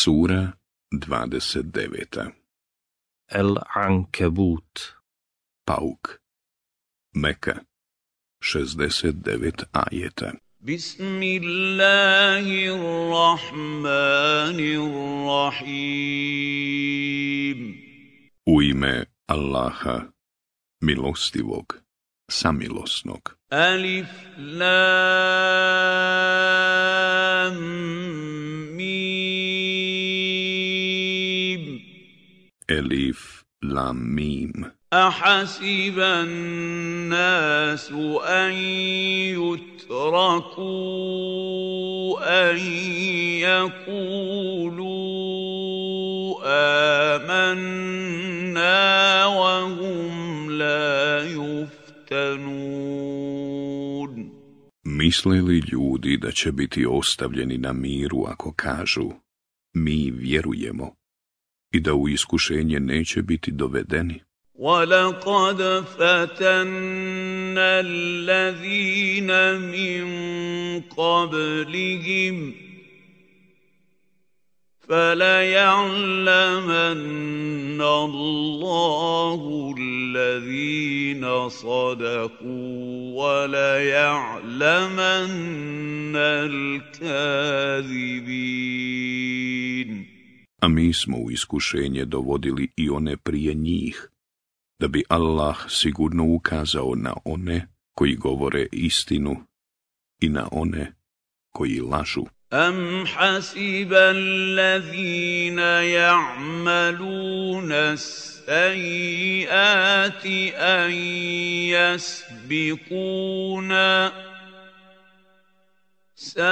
Sura 29. El Ankebut. Pauk. Meka. 69 ajeta. Bismillahirrahmanirrahim. U ime Allaha, milostivog, samilosnog. Alif Lam Mim Elif Lam Mim أحسب الناس أن يتركوا أن يقولوا آمنا وهم لا يفتنون Misle li ljudi da će biti ostavljeni na miru ako kažu mi vjerujemo i da u iskušenje neće biti dovedeni? ولقد فتنا الذين من قبلهم فليعلمن الله الذين صدقوا وليعلمن الكاذبين A mi smo u iskušenje dovodili i one prije njih, da bi Allah sigurno ukazao na one koji govore istinu i na one koji lažu. أم حسب الذين يعملون السيئات أن يسبقونا ساء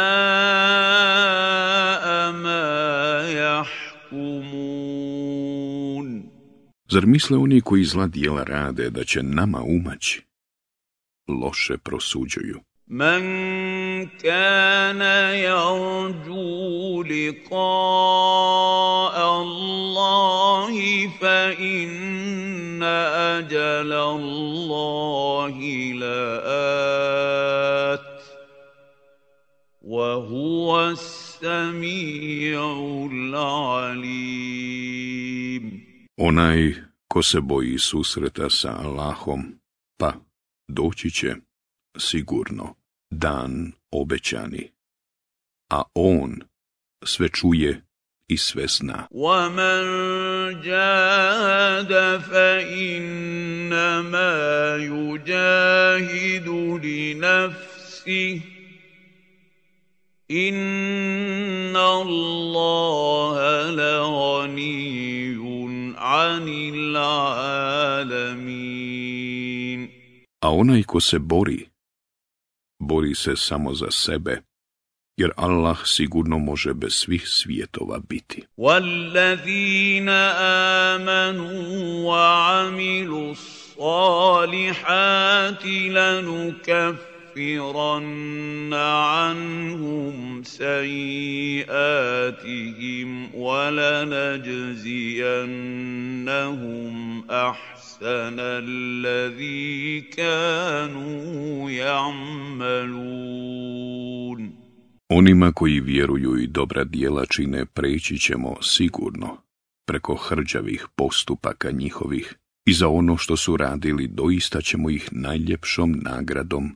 ما يحكمون Zar misle oni koji zla dijela rade da će nama umaći? Loše prosuđuju. من كان يرجو لقاء الله فإن أجل الله لآت وهو السميع العليم Onaj ko se boji susreta sa Allahom, pa doći će sigurno dan obećani, a on sve čuje i sve zna. ومن جاهد فإنما يجاهد لنفسه إن الله لغني عن العالمين A onaj ko se bori, bori se samo za sebe, jer Allah sigurno može bez svih svjetova biti. والذين آمنوا وعملوا الصالحات لنكفرن عنهم سيئاتهم ولنجزينهم أحسن الذي كانوا يعملون Onima koji vjeruju i dobra dijela čine preći ćemo sigurno preko hrđavih postupaka njihovih i za ono što su radili doista ćemo ih najljepšom nagradom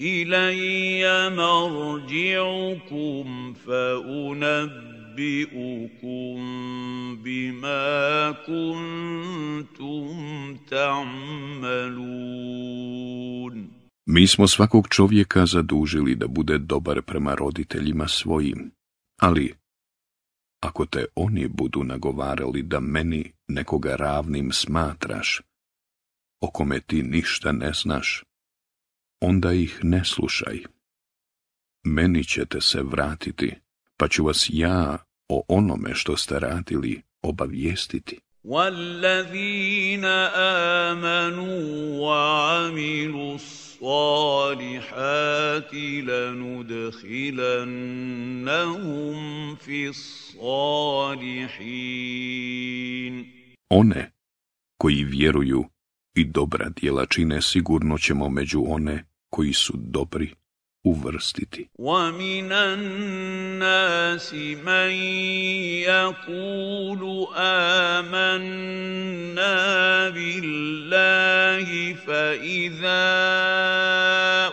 إلي مرجعكم فأنبئكم بما كنتم تعملون Mi smo svakog čovjeka zadužili da bude dobar prema roditeljima svojim, ali ako te oni budu nagovarali da meni nekoga ravnim smatraš, o kome ti ništa ne znaš, onda ih ne slušaj. Meni ćete se vratiti, pa ću vas ja o onome što ste radili obavijestiti. والذين آمنوا وعملوا الصالحات لندخلنهم في الصالحين One koji vjeruju i dobra djela čine sigurno ćemo među one koji su dobri uvrstiti. ومن الناس من يقول آمنا بالله فإذا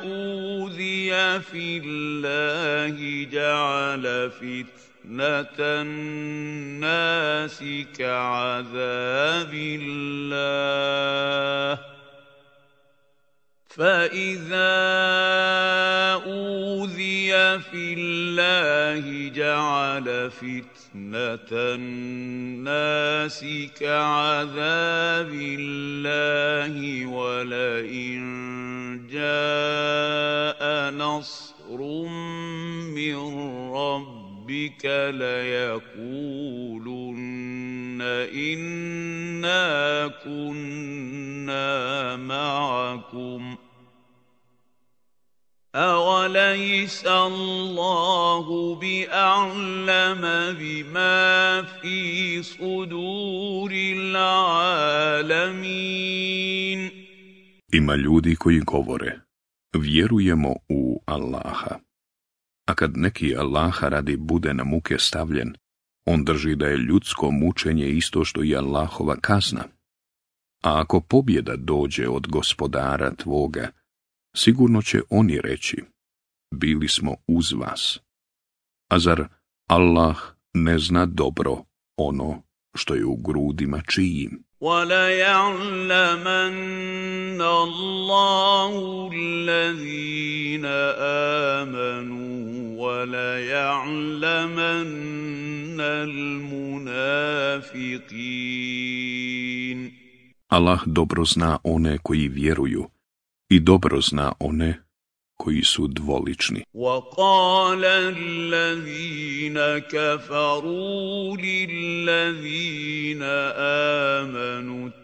أوذي في الله جعل فتنة الناس كعذاب الله. فإذا أوذي في الله جعل فتنة الناس كعذاب الله ولئن جاء نصر من ربك ليقولن إنا كنا معكم ۖ أوليس الله بأعلم بما في صدور العالمين Ima ljudi koji govore, vjerujemo u Allaha. A kad neki Allaha radi bude na muke stavljen, on drži da je ljudsko mučenje isto što i Allahova kazna. A ako pobjeda dođe od gospodara tvoga, sigurno će oni reći, bili smo uz vas. A zar Allah ne zna dobro ono što je u grudima čijim? وليعلمن الله الذين آمنوا وليعلمن المنافقين. الله dobro zna one koji vjeruju i dobro zna one koji su dvolični. وقال الذين كفروا للذين آمنوا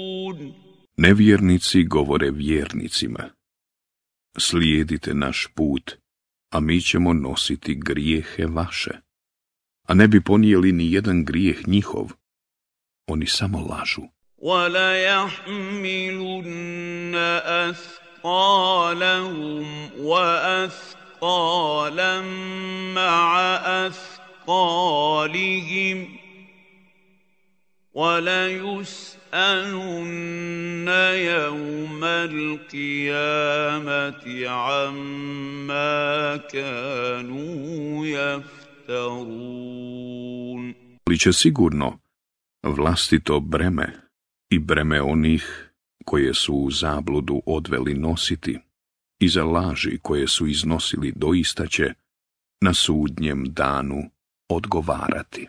Nevjernici govore vjernicima. Slijedite naš put, a mi ćemo nositi grijehe vaše. A ne bi ponijeli ni jedan grijeh njihov. Oni samo lažu. وَلَيَحْمِلُنَّ أَثْقَالَهُمْ وَأَثْقَالًا مَعَ أَثْقَالِهِمْ وَلَيُسْأَلُنَّ يَوْمَ الْقِيَامَةِ عَمَّا كَانُوا يَفْتَرُونَ Ali će sigurno vlastito breme i breme onih koje su u zabludu odveli nositi i za laži koje su iznosili doista će na sudnjem danu odgovarati.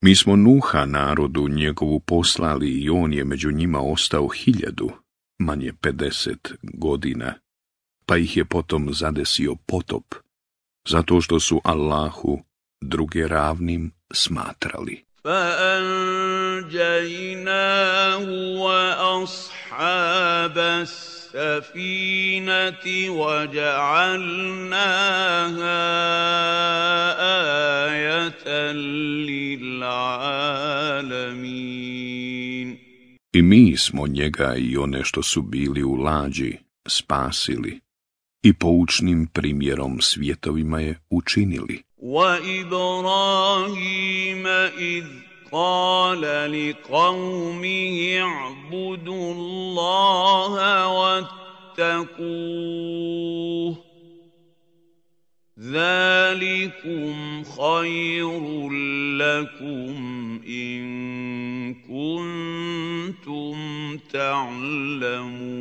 Mi smo Nuha narodu njegovu poslali i on je među njima ostao hiljadu, manje pedeset godina, pa ih je potom zadesio potop, zato što su Allahu druge ravnim smatrali. فأنجيناه وأصحاب السفينة وجعلناها آية للعالمين I mi smo njega i one što su bili u lađi spasili i poučnim primjerom svjetovima je učinili. وإبراهيم إذ قال لقومه اعبدوا الله واتقوه. ذلكم خير لكم إن كنتم تعلمون.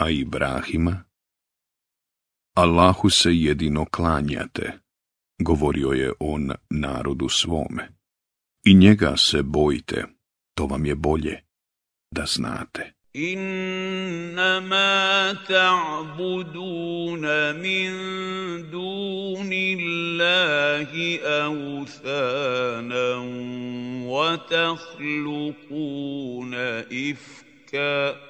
A Ibrahima Allahu se jedino govorio je on narodu svome. I njega se bojite, to vam je bolje da znate. Innama ta'buduna min dunillahi awthanan wa tahlukuna ifka.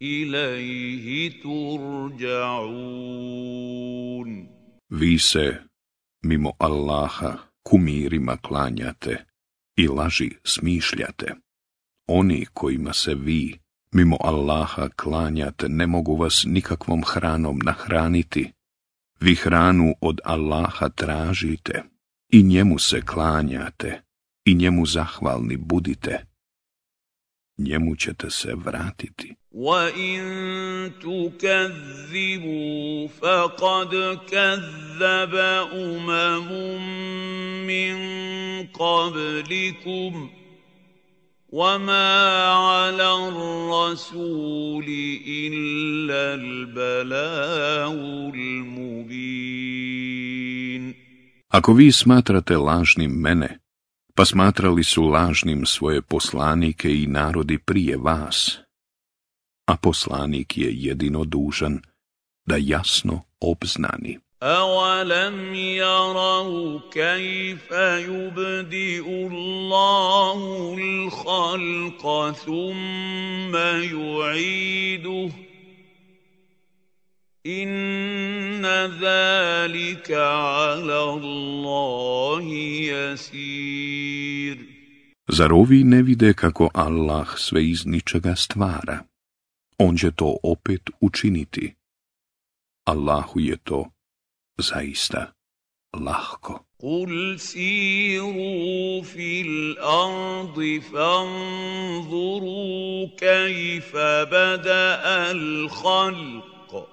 ilaihi turja'un. Vi se, mimo Allaha, kumirima klanjate i laži smišljate. Oni kojima se vi, mimo Allaha, klanjate, ne mogu vas nikakvom hranom nahraniti. Vi hranu od Allaha tražite i njemu se klanjate i njemu zahvalni budite. Njemu ćete se vratiti وَإِن تُكَذِّبُوا فَقَدْ كَذَّبَ أُمَمٌ مِّن قَبْلِكُمْ وَمَا عَلَى الرَّسُولِ إِلَّا الْبَلَاغُ الْمُبِينُ Ako vi smatrate lažnim mene, pa smatrali su lažnim svoje poslanike i narodi prije vas, a poslanik je jedino dužan da jasno obznani. أَوَلَمْ يَرَوْا كَيْفَ يُبْدِئُ اللَّهُ الْخَلْقَ ثُمَّ يُعِيدُهُ إِنَّ ذَلِكَ عَلَى اللَّهِ يَسِيرٌ Zar ovi ne vide kako Allah sve iz ničega stvara? On će to opet učiniti. Allahu je to zaista lahko. قل سيروا في الأرض فانظروا كيف بدأ الخلق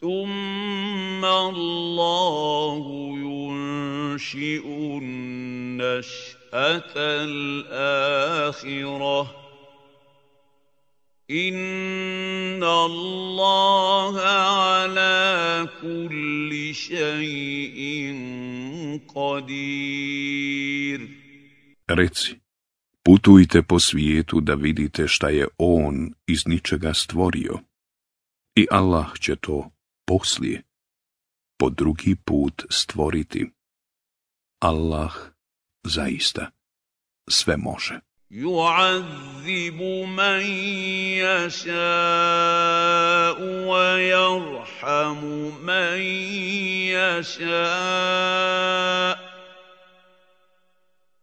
ثم الله ينشئ النشأة الآخرة إن الله على كل شيء قدير Reci, putujte po svijetu da vidite šta je On iz ničega stvorio. I Allah će to poslije, po drugi put stvoriti. Allah zaista sve može. يعذب من يشاء ويرحم من يشاء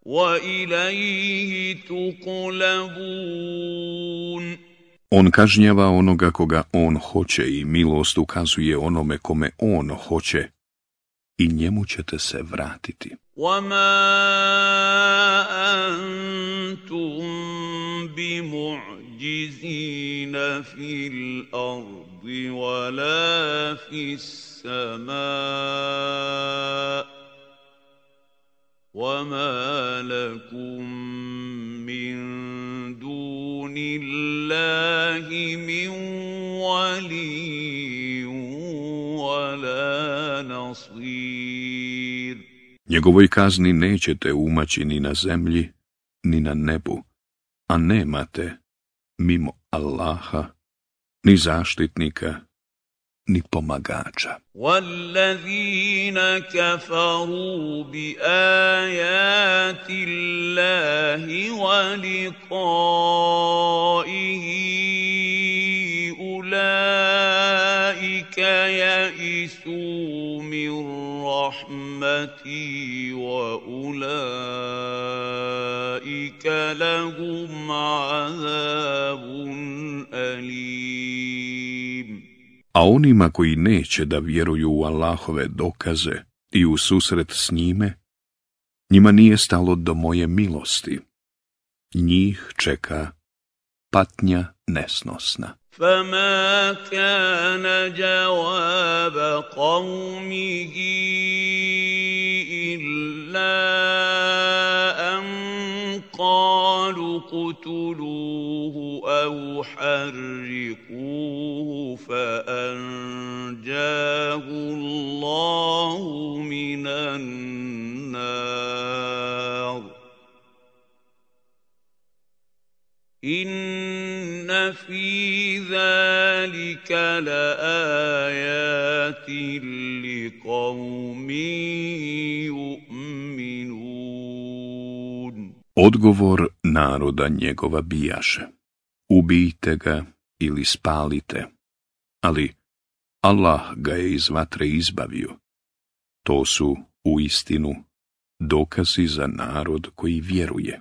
واليه تقلبون On kažnjava onoga koga on hoće i milost ukazuje onome kome on hoće i njemu ćete se vratiti. وما أنتم بمعجزين في الأرض ولا في السماء وما لكم من دون الله من ولي Njegovoj kazni nećete umaći ni na zemlji, ni na nebu, a nemate, mimo Allaha, ni zaštitnika, ni pomagača. والذين كفروا بآيات الله ولقائه أولئك يئسوا من رحمتي وأولئك لهم عذاب أليم A onima koji neće da vjeruju u Allahove dokaze i u susret s njime, njima nije stalo do moje milosti. Njih čeka patnja nesnosna. فما كان جواب قومه إلا أن قالوا اقتلوه أو حرقوه فأنجاه الله من النار إن في ذلك لآيات لقوم يؤمنون Odgovor naroda njegova bijaše. Ubijte ga ili spalite. Ali Allah ga je iz vatre izbavio. To su u istinu dokazi za narod koji vjeruje.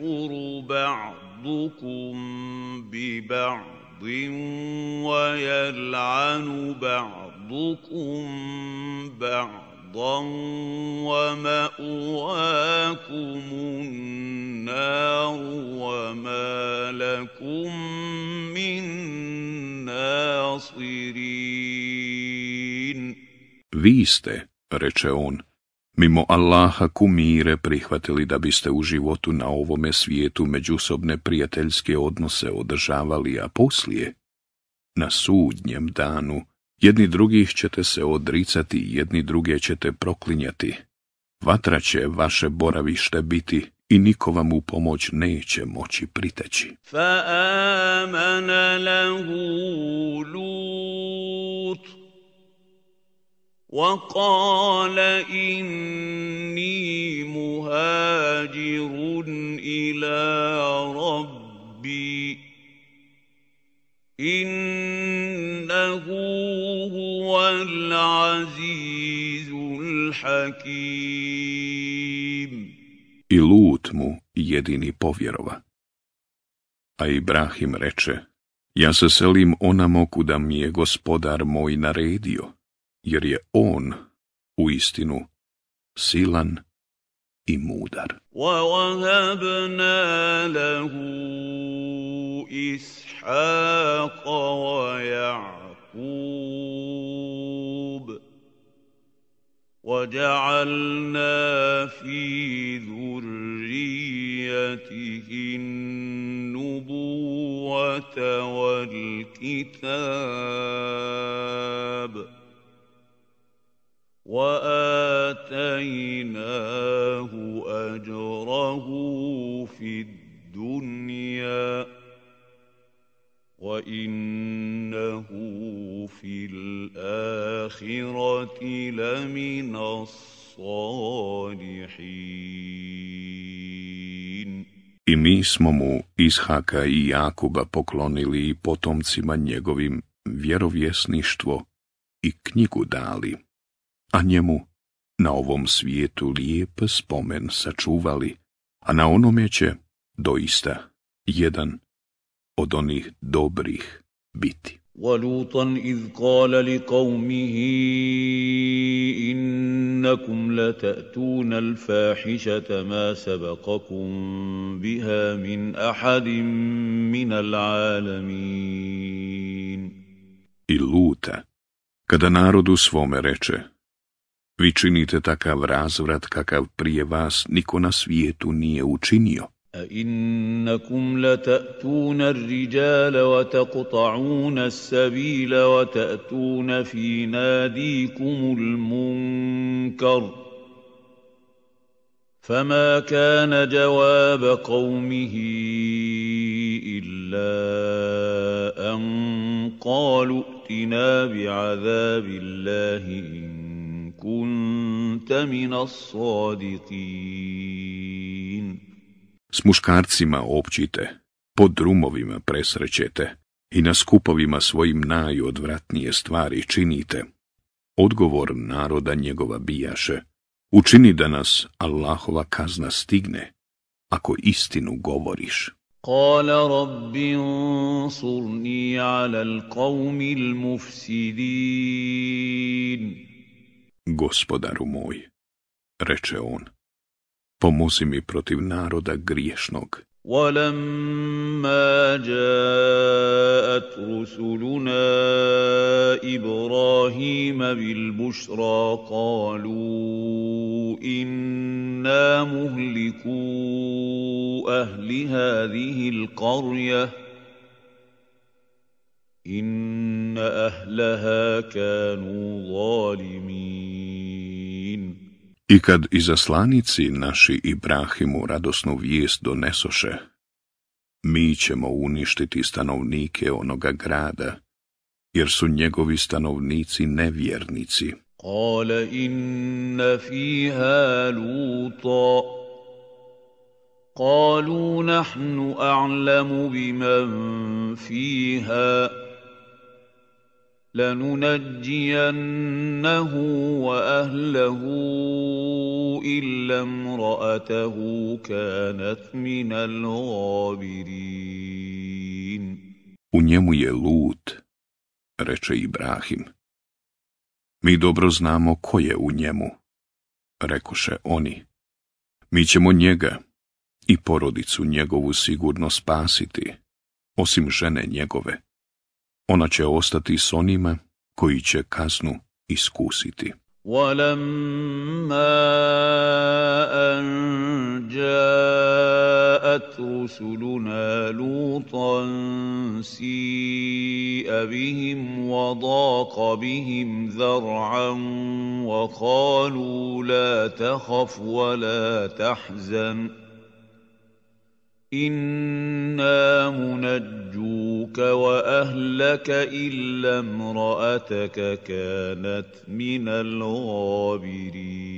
يكفر بعضكم ببعض ويلعن بعضكم بعضا ومأواكم النار وما لكم من ناصرين Vi ste, reče on, mimo Allaha kumire prihvatili da biste u životu na ovome svijetu međusobne prijateljske odnose održavali, a poslije, na sudnjem danu, jedni drugih ćete se odricati, jedni druge ćete proklinjati. Vatra će vaše boravište biti i niko vam u pomoć neće moći priteći. Fa amana lahu lutu. وقال إني مهاجر إلى ربي إنه هو العزيز الحكيم I Lut mu jedini povjerova. A Ibrahim reče, ja se selim onamo kuda mi je gospodar moj naredio. jer je on u istinu silan i mudar. وَوَهَبْنَا لَهُ إِسْحَاقَ وَيَعْقُوبَ وَجَعَلْنَا فِي ذُرِّيَّتِهِ النُّبُوَّةَ وَالْكِتَابَ واتيناه اجره في الدنيا وانه في الاخره لمن الصالحين I mi smo mu Ishaka i Jakuba poklonili i potomcima njegovim vjerovjesništvo i knjigu dali. a njemu na ovom svijetu lijep spomen sačuvali, a na onome će doista jedan od onih dobrih biti. وَلُوطًا إِذْ قَالَ لِقَوْمِهِ إِنَّ إنكم لتأتون الفاحشة ما سبقكم بها من أحد من العالمين I luta, kada narodu svome reče, vi činite takav razvrat kakav prije vas niko na svijetu nije učinio. أئنكم لتأتون الرجال وتقطعون السبيل وتأتون في ناديكم المنكر فما كان جواب قومه إلا أن قالوا ائتنا بعذاب الله إن كنت من الصادقين S muškarcima općite, po drumovima presrećete i na skupovima svojim najodvratnije stvari činite. Odgovor naroda njegova bijaše, učini da nas Allahova kazna stigne, ako istinu govoriš. قال رب انصرني على القوم المفسدين Gospodaru moj, reče on, pomozi mi protiv naroda griješnog. ولما جاءت رسلنا إبراهيم بالبشرى قالوا أنا مهلكو أهل هذه القريه ان اهلها كانوا ظالمين I kad izaslanici naši Ibrahimu radosnu vijest donesoše, mi ćemo uništiti stanovnike onoga grada, jer su njegovi stanovnici nevjernici. قال إن فيها لوطا قالوا نحن أعلم بمن فيها لننجينه وأهله إلا امرأته كانت من الغابرين U njemu je lut, reče Ibrahim. Mi dobro znamo ko je u njemu, rekoše oni. Mi ćemo njega i porodicu njegovu sigurno spasiti, osim žene njegove. Ona će ostati s onima koji će kaznu iskusiti. ولما أن جاءت رسلنا لوطا سيء بهم وضاق بهم ذرعا وقالوا لا تخف ولا تحزن إنا منجوك وأهلك إلا امرأتك كانت من الغابرين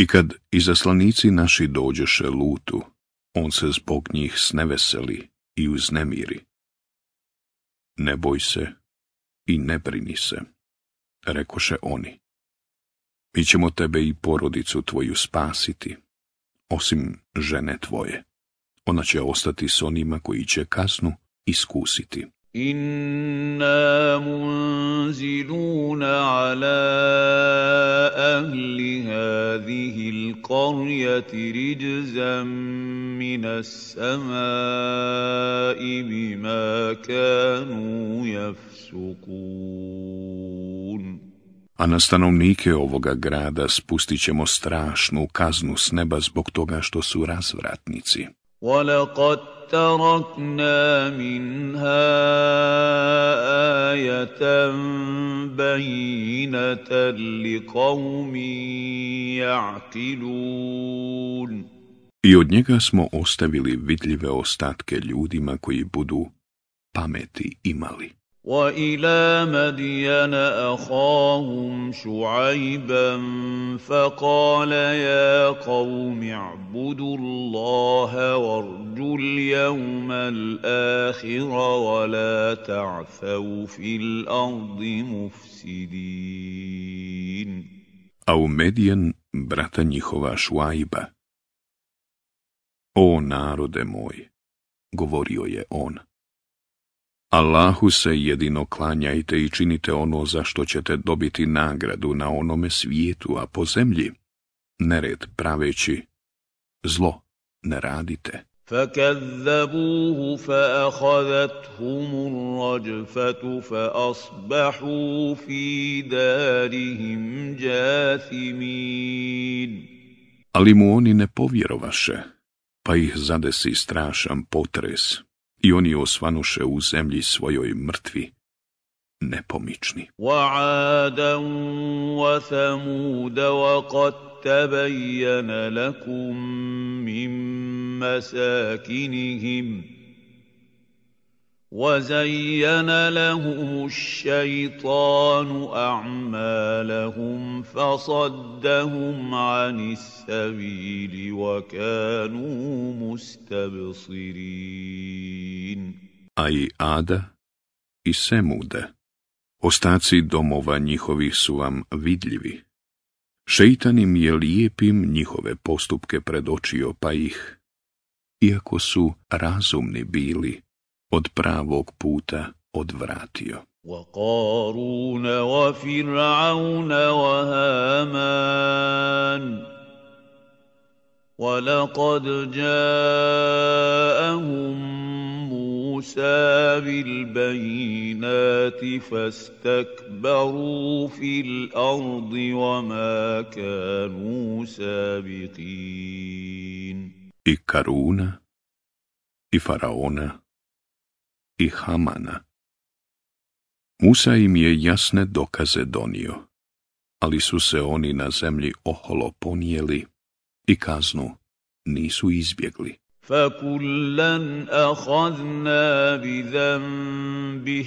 I kad izaslanici naši dođeše lutu, on se zbog njih sneveseli i uznemiri. Ne boj se i ne brini se, rekoše oni. Mi ćemo tebe i porodicu tvoju spasiti, osim žene tvoje. Ona će ostati s onima koji će kaznu iskusiti. إنا منزلون على أهل هذه القرية رجزا من السماء بما كانوا يفسقون A na stanovnike ovoga grada spustit ćemo strašnu kaznu s neba zbog toga što su razvratnici. ولقد تركنا منها آية بينة لقوم يعقلون I od njega smo ostavili vidljive ostatke ljudima koji budu pameti imali. وإلى مدين أخاهم شعيبا فقال يا قوم اعبدوا الله وارجوا اليوم الآخر ولا تعثوا في الأرض مفسدين A u Medijan brata njihova Šuajba. O narode moj, govorio je on, Allahu se jedino klanjajte i činite ono za što ćete dobiti nagradu na onome svijetu, a po zemlji nered praveći, zlo ne radite. فكذبوه فأخذتهم الرجفة فأصبحوا في دارهم جاثمين Ali mu oni ne povjerovaše, pa ih zadesi strašan potres i oni osvanuše u zemlji svojoj mrtvi, nepomični. وعادا وثمود وقد تبين لكم من مساكنهم وزين لهم الشيطان اعمالهم فصدهم عن السبيل وكانوا مستبصرين اي Ada i Semude, ostaci domova njihovih su vam vidljivi. Šeitan im je lijepim njihove postupke predočio pa ih, iako su razumni bili, od pravog puta odvratio. وقارون وفرعون وهامان ولقد جاءهم موسى بالبينات فاستكبروا في الأرض وما كانوا سابقين i Karuna, i Faraona, i Hamana. Musa im je jasne dokaze donio, ali su se oni na zemlji oholo ponijeli i kaznu nisu izbjegli. فكلا اخذنا بذنبه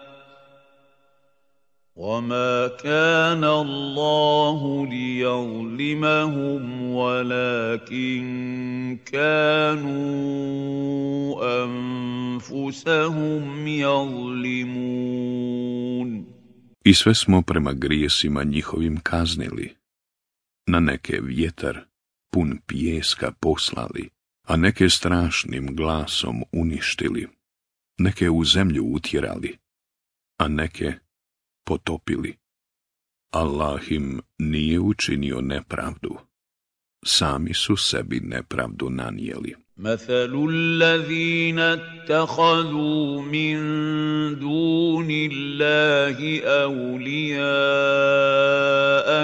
وما كان الله ليظلمهم ولكن كانوا انفسهم يظلمون I sve smo prema grijesima njihovim kaznili. Na neke vjetar pun pijeska poslali, a neke strašnim glasom uništili, neke u zemlju utjerali, a neke potopili. Allah im nije učinio nepravdu. Sami su sebi nepravdu nanijeli. مثل الذين اتخذوا من دون الله أولياء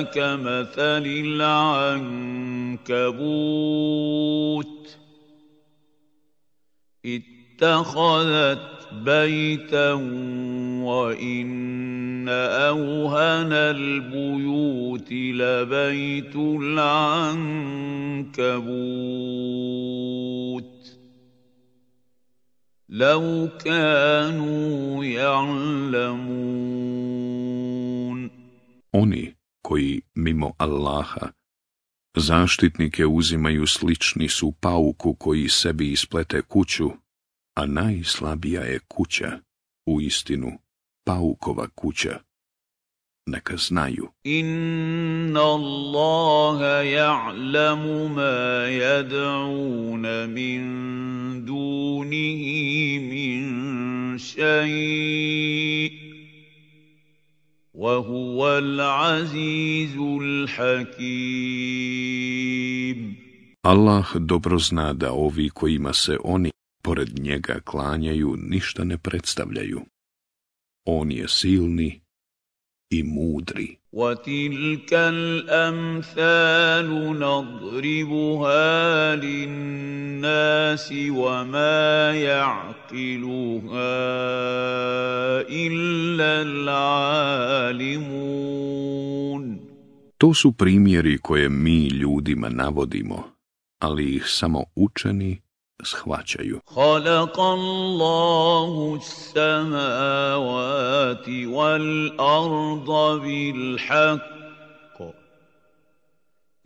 كمثل العنكبوت اتخذت بيتا وإن أوهن البيوت لبيت العنكبوت لو كانوا يعلمون Oni koji mimo Allaha zaštitnike uzimaju slični su pauku koji sebi isplete kuću, a najslabija je kuća, u istinu paukova kuća. Neka znaju. Inna Allaha ja'lamu ma yad'una min dunihi min šaji. Wa huwa al-azizul hakim. Allah dobro zna da ovi kojima se oni pored njega klanjaju ništa ne predstavljaju. On je silni i mudri. وَتِلْكَ الْأَمْثَالُ نَضْرِبُهَا لِلنَّاسِ وَمَا يَعْقِلُهَا إِلَّا الْعَالِمُونَ To su primjeri koje mi ljudima navodimo, ali ih samo učeni shvaćaju. خلق الله السماوات والأرض بالحق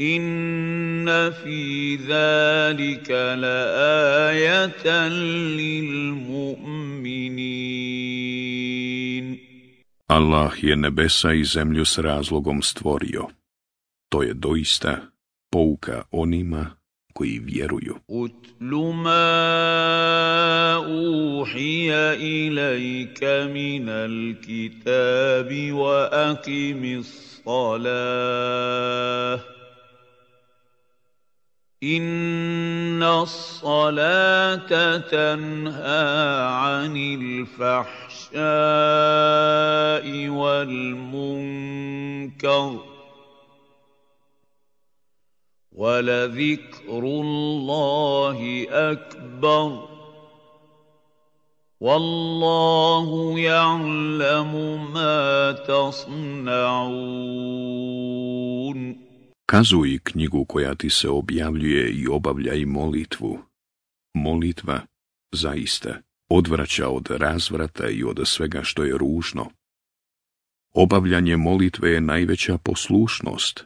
إن في ذلك لآية للمؤمنين Allah je nebesa i zemlju s razlogom stvorio. To je doista pouka onima koji vjeruju. Utlu ma uhija ilajka minal kitabi wa akimis salah. salata tanha anil fahšai wal munkar. ولذكر الله أكبر والله يعلم ما تصنعون Kazuj knjigu koja ti se objavljuje i obavljaj molitvu. Molitva, zaista, odvraća od razvrata i od svega što je ružno. Obavljanje molitve je najveća poslušnost,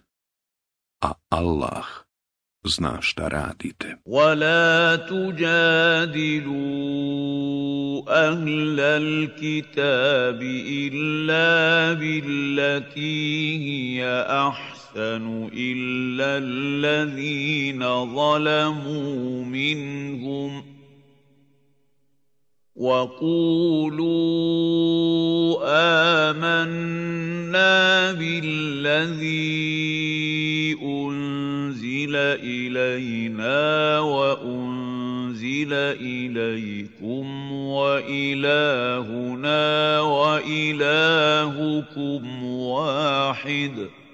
a Allah zna šta radite. ولا تجادلوا أهل الكتاب إلا بالتي هي أحسن إلا الذين ظلموا منهم وقولوا آمنا بالذي أنزل إلينا وأنزل إليكم وإلهنا وإلهكم واحد ۖ.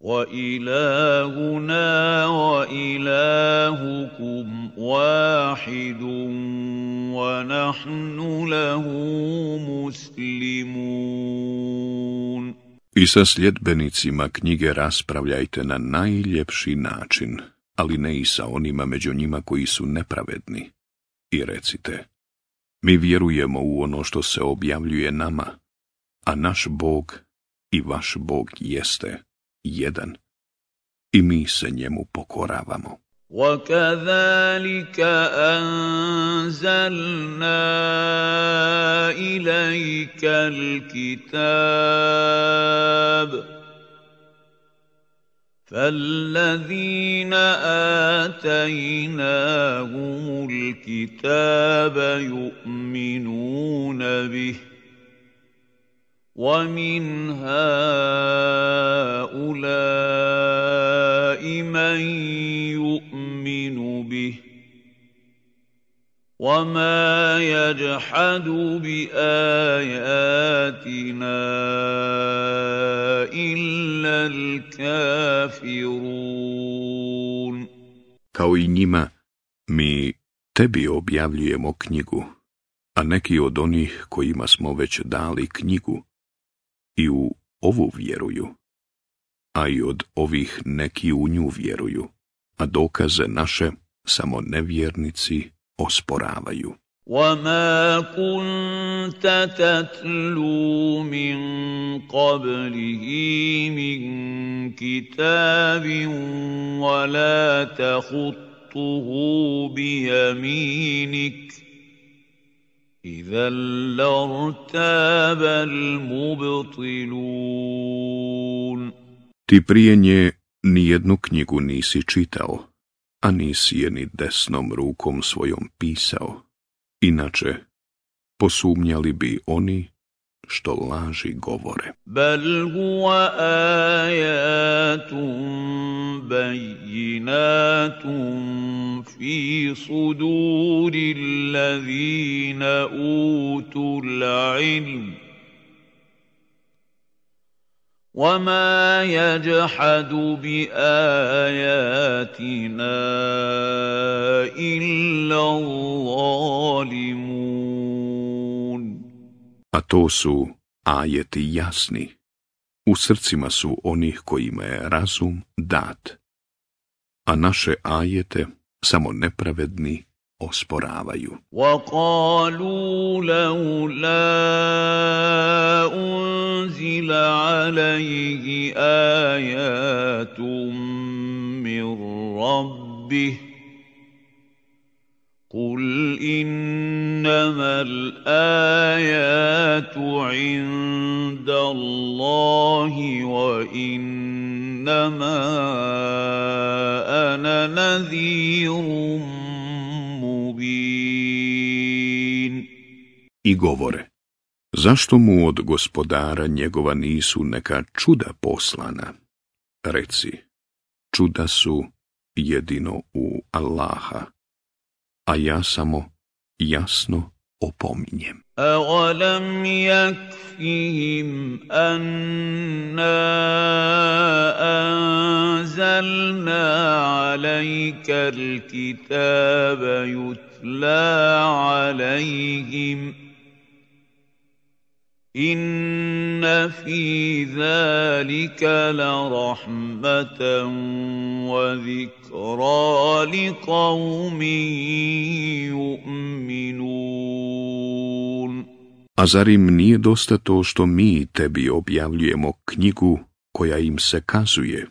وإلهنا وإلهكم واحد ونحن له مسلمون. I sa sljedbenicima knjige raspravljajte na najljepši način, ali ne i sa onima među njima koji su nepravedni. I recite, mi vjerujemo u ono što se objavljuje nama, a naš Bog i vaš Bog jeste jedan i mi se njemu pokoravamo. وكذلك أنزلنا إليك الكتاب فالذين آتيناهم الكتاب يؤمنون به ومن هؤلاء من يؤمن به وما يجحد باياتنا الا الكافرون Kao i njima, mi tebi objavljujemo knjigu, a neki od onih kojima smo već dali knjigu, i u ovu vjeruju, a i od ovih neki u nju vjeruju, a dokaze naše samo nevjernici osporavaju. وما كنت تتلو من قبله من كتاب ولا تخطه بيمينك إذا لارتاب المبطلون Ti prije nje Nijednu knjigu nisi čitao, a nisi je ni desnom rukom svojom pisao. Inače, posumnjali bi oni što laži govore. Bel huwa ajatun bajinatun fi suduri allazina utul ilm. وما يجحد بآياتنا إلا الظالمون A to su ajeti jasni. U srcima su onih kojima je razum dat. A naše ajete samo nepravedni osporavaju. وَقَالُوا لَوْلَا أُنْزِلَ عَلَيْهِ آيَاتٌ مِّن رَّبِّهِ قُلْ إِنَّمَا الْآيَاتُ عِندَ اللَّهِ وَإِنَّمَا أَنَا نَذِيرٌ I govore, zašto mu od gospodara njegova nisu neka čuda poslana? Reci, čuda su jedino u Allaha, a ja samo jasno opominjem. أولم يكفهم أنا أنزلنا عليك الكتاب يتلى عليهم Inna fi zalika la rahmatan wa zikra li yu'minun. A zar im nije dosta to što mi tebi objavljujemo knjigu koja im se kazuje?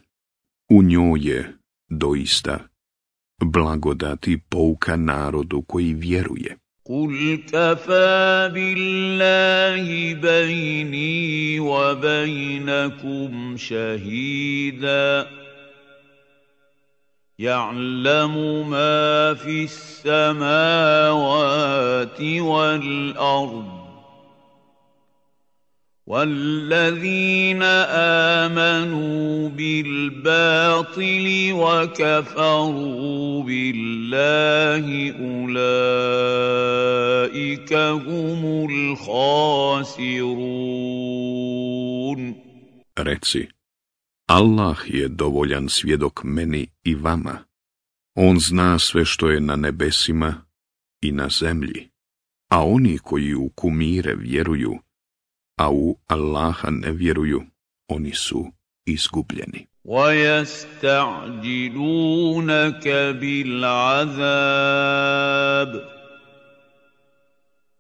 U njoj je, doista, blagodati pouka narodu koji vjeruje. قل كفى بالله بيني وبينكم شهيدا يعلم ما في السماوات والارض والذين امنوا بالباطل وكفروا بالله اولئك هم الخاسرون Reci, Allah je dovoljan svjedok meni i vama. On zna sve što je na nebesima i na zemlji, a oni koji u kumire vjeruju, a u Allaha ne vjeruju, oni su izgubljeni. ويستعجلونك بالعذاب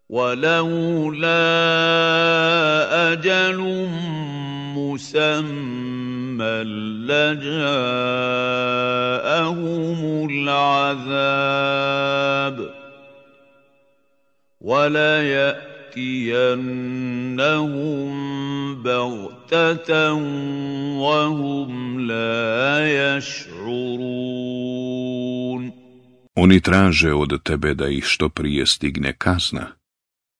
ولولا أجل مسمى لجاءهم العذاب ولياتينهم بغته وهم لا يشعرون Oni traže od tebe da ih što prije stigne kazna,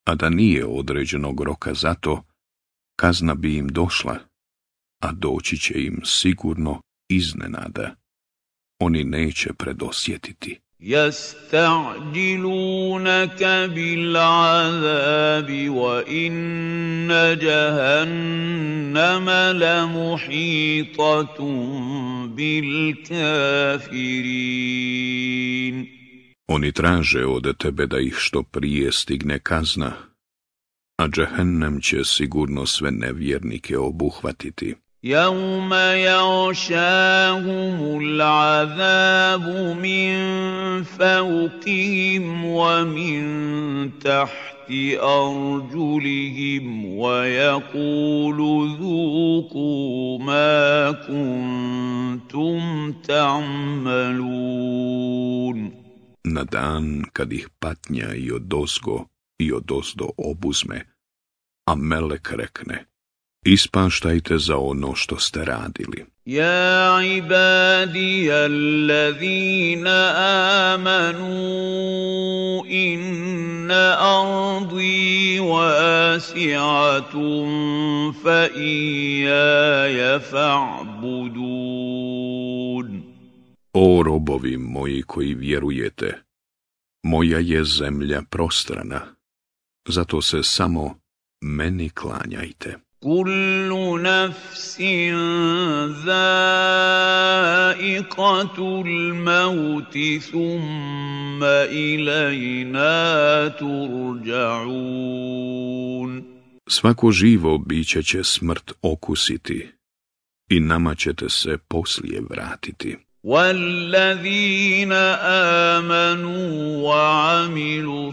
a da nije određenog roka za to, kazna bi im došla, a doći će im sigurno iznenada. Oni neće predosjetiti. يستعجلونك بالعذاب وان جهنم لمحيطه بالكافرين Oni traže od tebe da ih što prije stigne kazna, a džehennem će sigurno sve nevjernike obuhvatiti. يوم يغشاهم العذاب من فوقهم ومن تحت ارجلهم ويقول ذوقوا ما كنتم تعملون Na dan kad ih patnja i odozgo i odozdo obuzme, a melek rekne, ispaštajte za ono što ste radili. Ja ibadi allazina amanu inna ardi wasi'atun fa ijaja fa'budun. O robovi moji koji vjerujete, moja je zemlja prostrana, zato se samo meni klanjajte. كل نفس ذائقة الموت ثم إلينا ترجعون Svako živo biće će smrt okusiti i nama ćete se poslije vratiti. والذين آمنوا وعملوا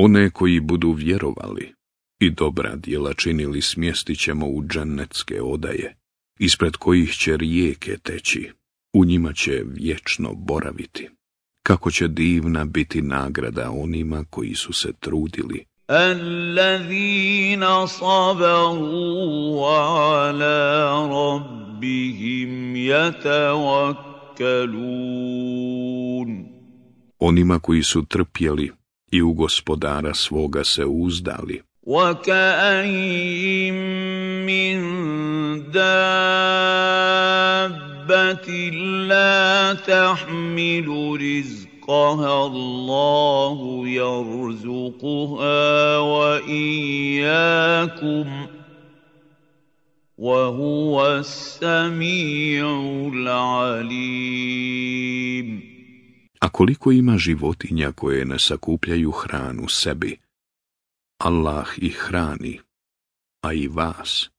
One koji budu vjerovali i dobra djela činili smjestit ćemo u džennetske odaje, ispred kojih će rijeke teći, u njima će vječno boraviti. Kako će divna biti nagrada onima koji su se trudili. Allazina sabaru ala rabbihim jatavakkalun. Onima koji su trpjeli i u gospodara svoga se uzdali. وكاين من دابه لا تحمل رزقها الله يرزقها واياكم وهو السميع العليم A koliko ima životinja koje ne sakupljaju hranu sebi, Allah ih hrani, a i vas.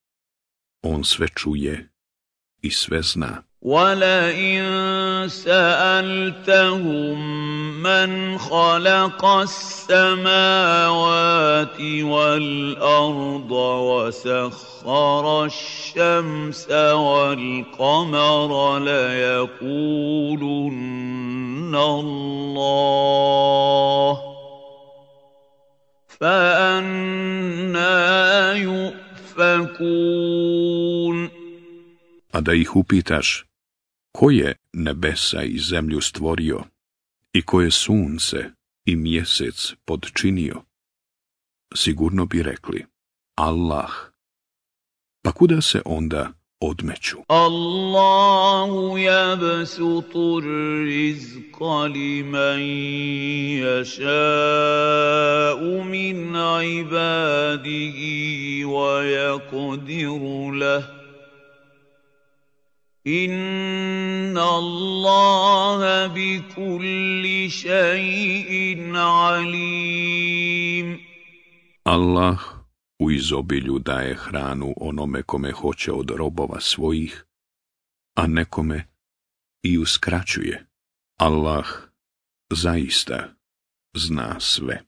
On sve čuje i sve zna. وَلَئِن سَأَلْتَهُم مَّنْ خَلَقَ السَّمَاوَاتِ وَالْأَرْضَ وَسَخَّرَ الشَّمْسَ وَالْقَمَرَ لَيَقُولُنَّ اللَّهُ فَأَنَّىٰ يُؤْفَكُونَ A da ih upitaš, Ko je nebesa i zemlju stvorio i ko je sunce i mjesec podčinio? Sigurno bi rekli, Allah. Pa kuda se onda odmeću. Allahu jebesutu rizka li men yasha'u min ibadihi wa yaqdiru lahu ان الله بكل شيء عليم Allah u izobilju daje hranu onome kome hoće od robova svojih, a nekome i uskraćuje. Allah zaista zna sve.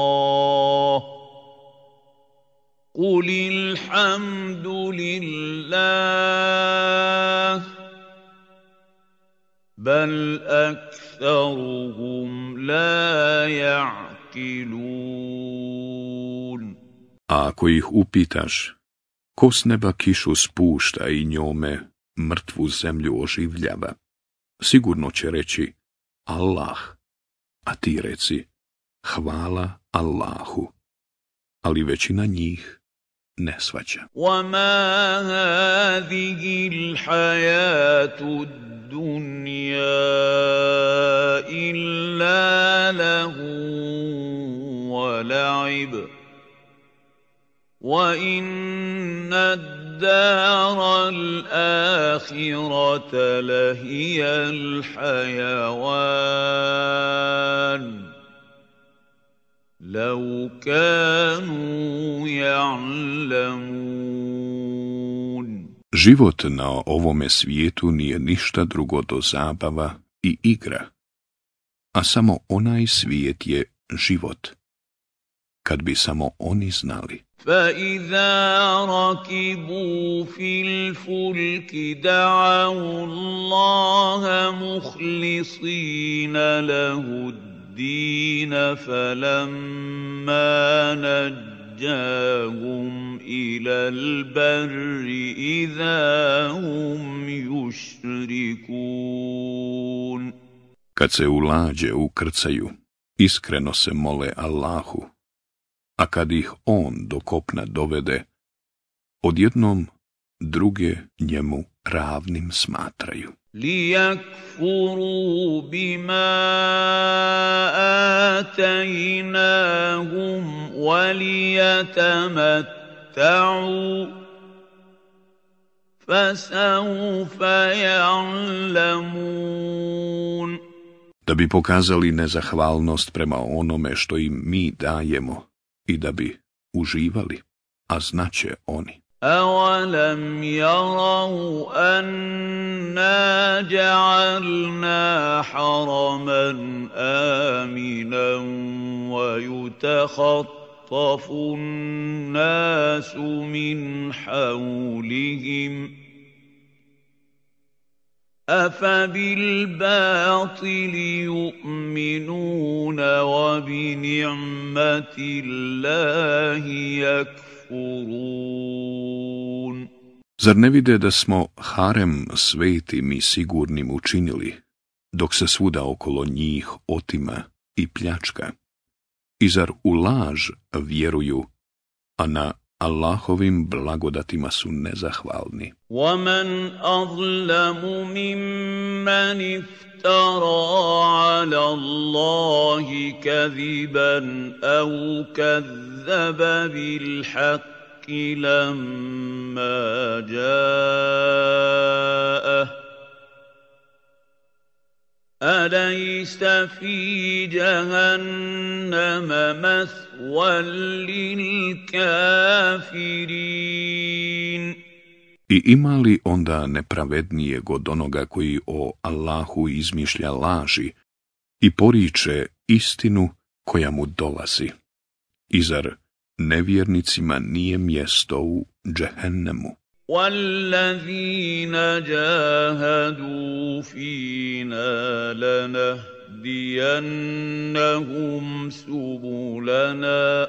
قل الحمد لله بل أكثرهم لا يعقلون A ako ih upitaš, ko s neba kišu spušta i njome mrtvu zemlju oživljava, sigurno će reći Allah, a ti reci hvala Allahu, ali većina njih ne svaća. وما هذه الحياة الدنيا إلا له ولعب وإن الدار الآخرة لهي الحيوان لو كانوا يعلمون Život na ovome svijetu nije ništa drugo do zabava i igra, a samo onaj svijet je život, kad bi samo oni znali. فإذا ركبوا في الفلك دعوا الله مخلصين له الدين فلما نجاهم إلى البر إذا هم يشركون Kad se u lađe ukrcaju, iskreno se mole Allahu, a kad ih on do kopna dovede, odjednom druge njemu ravnim smatraju. ليكفروا بما آتيناهم وليتمتعوا فسوف يعلمون Da bi pokazali nezahvalnost prema onome što im mi dajemo i da bi uživali, a znaće oni. أَوَلَمْ يَرَوْا أَنَّا جَعَلْنَا حَرَمًا آمِنًا وَيُتَخَطَّفُ النَّاسُ مِنْ حَوْلِهِمْ ۚ أَفَبِالْبَاطِلِ يُؤْمِنُونَ وَبِنِعْمَةِ اللَّهِ يَكْفُرُونَ Zar ne vide da smo harem svetim i sigurnim učinili, dok se svuda okolo njih otima i pljačka? I zar u laž vjeruju, a na Allahovim blagodatima su nezahvalni? ومن أظلم ممن افترى على الله كذبا أو كذب بالحق لما جاءه أليس في جهنم مثوى للكافرين I ima li onda nepravednijeg od onoga koji o Allahu izmišlja laži i poriče istinu koja mu dolazi? I zar nevjernicima nije mjesto u džehennemu? والذين جاهدوا فينا لنهدينهم سبلنا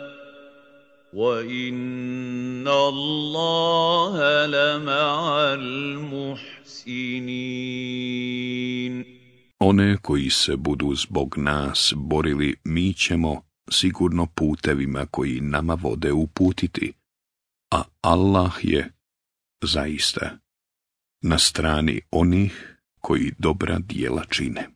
وإن الله لمع المحسنين One koji se budu zbog nas borili, mi ćemo sigurno putevima koji nama vode uputiti, a Allah je zaista na strani onih koji dobra dijela čine.